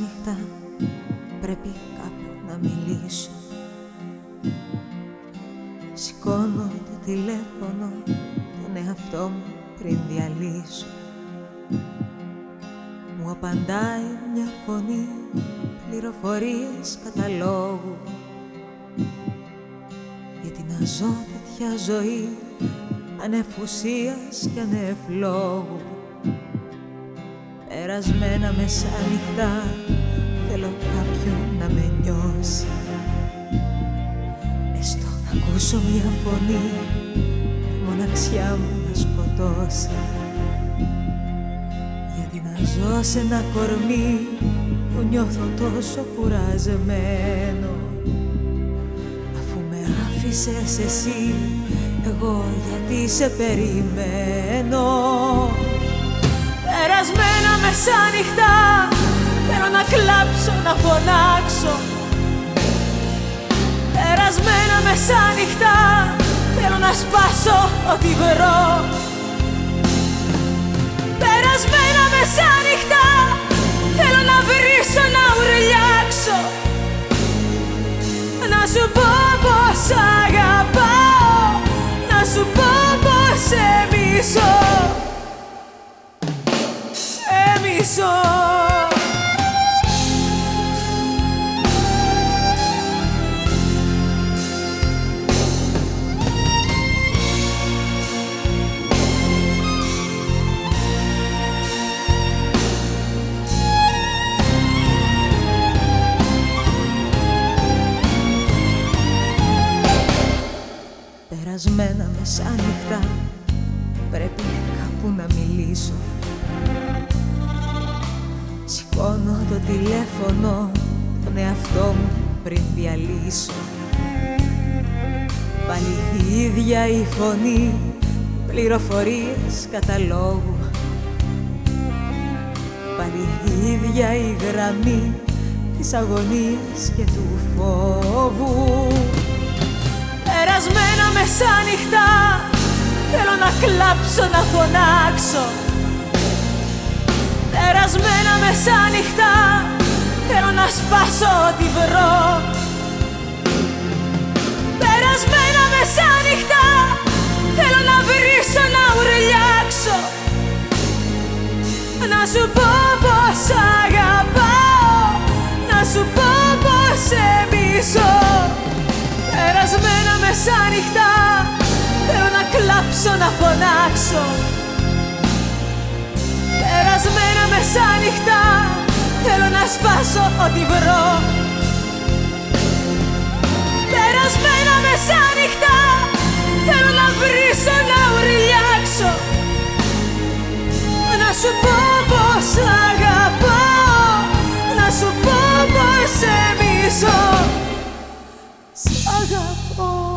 νύχτα πρέπει κάπου να μιλήσω. Σηκώνω το τηλέφωνο τον εαυτό μου πριν διαλύσω. Μου απαντάει μια φωνή πληροφορίες καταλόγου. Γιατί να ζω τέτοια ζωή ανεφουσίας και ανεφλόγου Περασμένα μεσάνυχτα θέλω κάποιον να με νιώσει. Έστω να ακούσω μια φωνή τη μοναξιά μου να σκοτώσει. Γιατί να ζω σε ένα κορμί που νιώθω τόσο κουραζεμένο Αφού με άφησες εσύ εγώ γιατί σε περιμένω Περασμένα μεσάνυχτα Θέλω να κλάψω, να φωνάξω. Περασμένα μεσάνυχτα Θέλω να σπάσω ό,τι βρω. Περασμένα μεσάνυχτα Θέλω να βρίσω, να ουρλιάξω. Να σου πω Περασμένα μεσάνυχτα πρέπει κάπου να μιλήσω Σηκώνω το τηλέφωνο τον εαυτό μου πριν διαλύσω. Πάλι η ίδια η φωνή, πληροφορίες καταλόγου. Πάλι η ίδια η γραμμή της αγωνίας και του φόβου. Περασμένα μεσάνυχτα θέλω να κλάψω, να φωνάξω. Περασμένα μεσάνυχτα Θέλω να σπάσω ό,τι βρω. Περασμένα μεσάνυχτα Θέλω να βρίσω, να ουρλιάξω. Να σου πω πως αγαπάω Να σου πω πως σε μισώ Περασμένα μεσάνυχτα Θέλω να κλάψω, να φωνάξω να σπάσω ό,τι βρω. Περασμένα μεσάνυχτα Θέλω να βρίσω, να ουρλιάξω. Να σου πω πως αγαπάω Να σου πω πως σε μισώ. Σ' αγαπώ